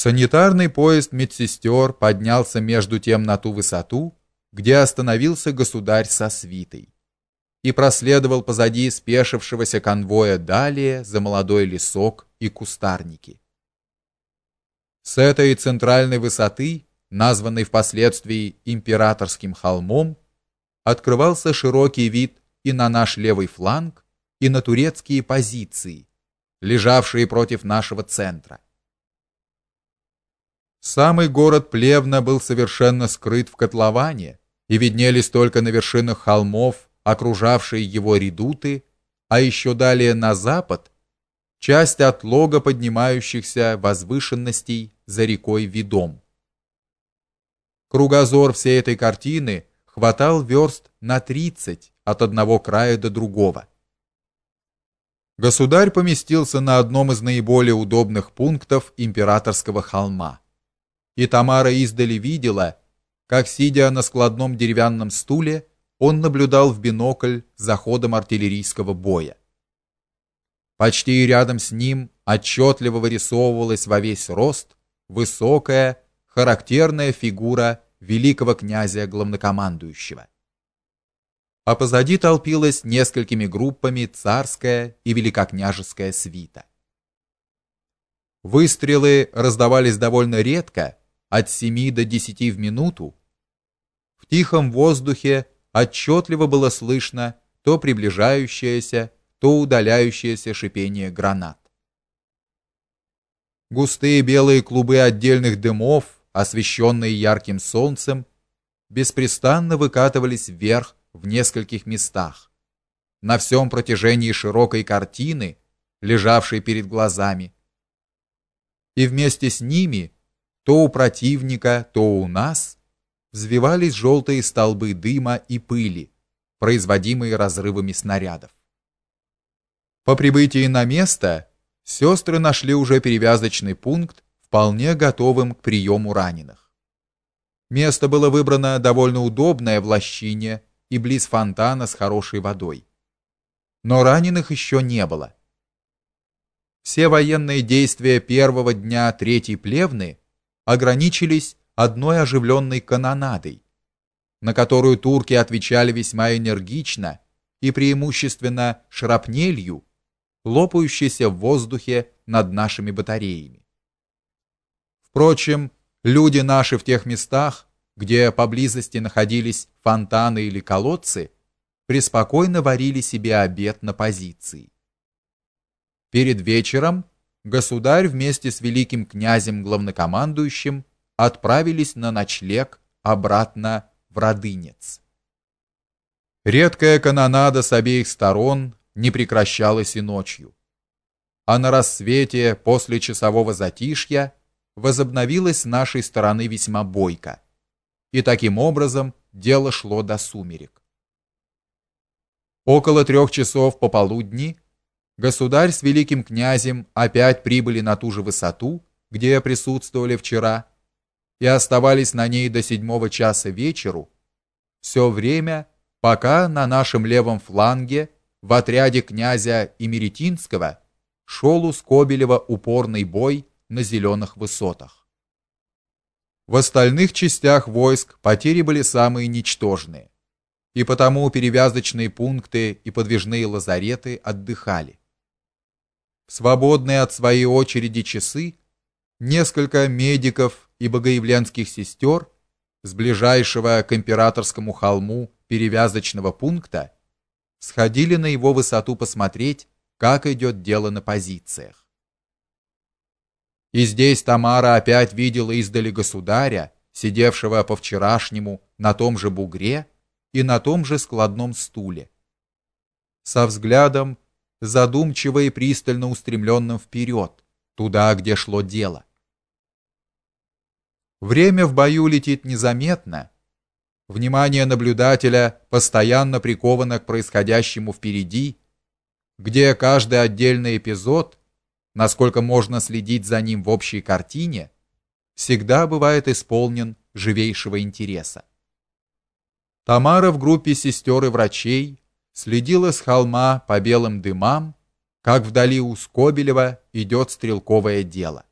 Санитарный поезд медсестер поднялся между тем на ту высоту, где остановился государь со свитой, и проследовал позади спешившегося конвоя далее за молодой лесок и кустарники. С этой центральной высоты, названной впоследствии императорским холмом, открывался широкий вид и на наш левый фланг, и на турецкие позиции, лежавшие против нашего центра. Самый город Плевна был совершенно скрыт в котловане, и виднелись только на вершинах холмов окружавшие его редуты, а еще далее на запад часть отлога поднимающихся возвышенностей за рекой Видом. Кругозор всей этой картины хватал верст на 30 от одного края до другого. Государь поместился на одном из наиболее удобных пунктов императорского холма и Тамара издали видела, как сидя на складном деревянном стуле, он наблюдал в бинокль за ходом артиллерийского боя. Почти рядом с ним отчетливо вырисовывалась во весь рост высокая, характерная фигура великого князя главнокомандующего. А позади толпилась несколькими группами царская и великокняжеская свита. Выстрелы раздавались довольно редко, от 7 до 10 в минуту, в тихом воздухе отчетливо было слышно то приближающееся, то удаляющееся шипение гранат. Густые белые клубы отдельных дымов, освещенные ярким солнцем, беспрестанно выкатывались вверх в нескольких местах. На всем протяжении широкой картины, лежавшей перед глазами. И вместе с ними то у противника, то у нас взвивались желтые столбы дыма и пыли, производимые разрывами снарядов. По прибытии на место сестры нашли уже перевязочный пункт, вполне готовым к приему раненых. Место было выбрано довольно удобное в лощине и близ фонтана с хорошей водой. Но раненых еще не было. Все военные действия первого дня Третьей Плевны ограничились одной оживленной канонадой, на которую турки отвечали весьма энергично и преимущественно шрапнелью, лопающейся в воздухе над нашими батареями. Впрочем, люди наши в тех местах, где поблизости находились фонтаны или колодцы, преспокойно варили себе обед на позиции. Перед вечером государь вместе с великим князем главнокомандующим отправились на ночлег обратно в Радынец. Редкая канонада с обеих сторон не прекращалась и ночью. А на рассвете после часового затишья возобновилась с нашей стороны весьма бойко. И таким образом дело шло до сумерек. Около трех часов пополудни государь с великим князем опять прибыли на ту же высоту, где присутствовали вчера, и оставались на ней до седьмого часа вечеру, все время, пока на нашем левом фланге в отряде князя Имеретинского шел у Скобелева упорный бой на зеленых высотах. В остальных частях войск потери были самые ничтожные, и потому перевязочные пункты и подвижные лазареты отдыхали свободные от своей очереди часы, несколько медиков и богоявленских сестер с ближайшего к императорскому холму перевязочного пункта сходили на его высоту посмотреть, как идет дело на позициях. И здесь Тамара опять видела издали государя, сидевшего по вчерашнему на том же бугре и на том же складном стуле. Со взглядом задумчиво и пристально устремленным вперед, туда, где шло дело. Время в бою летит незаметно. Внимание наблюдателя постоянно приковано к происходящему впереди, где каждый отдельный эпизод, насколько можно следить за ним в общей картине, всегда бывает исполнен живейшего интереса. Тамара в группе сестер и врачей следила с холма по белым дымам, как вдали у Скобелева идет стрелковое дело.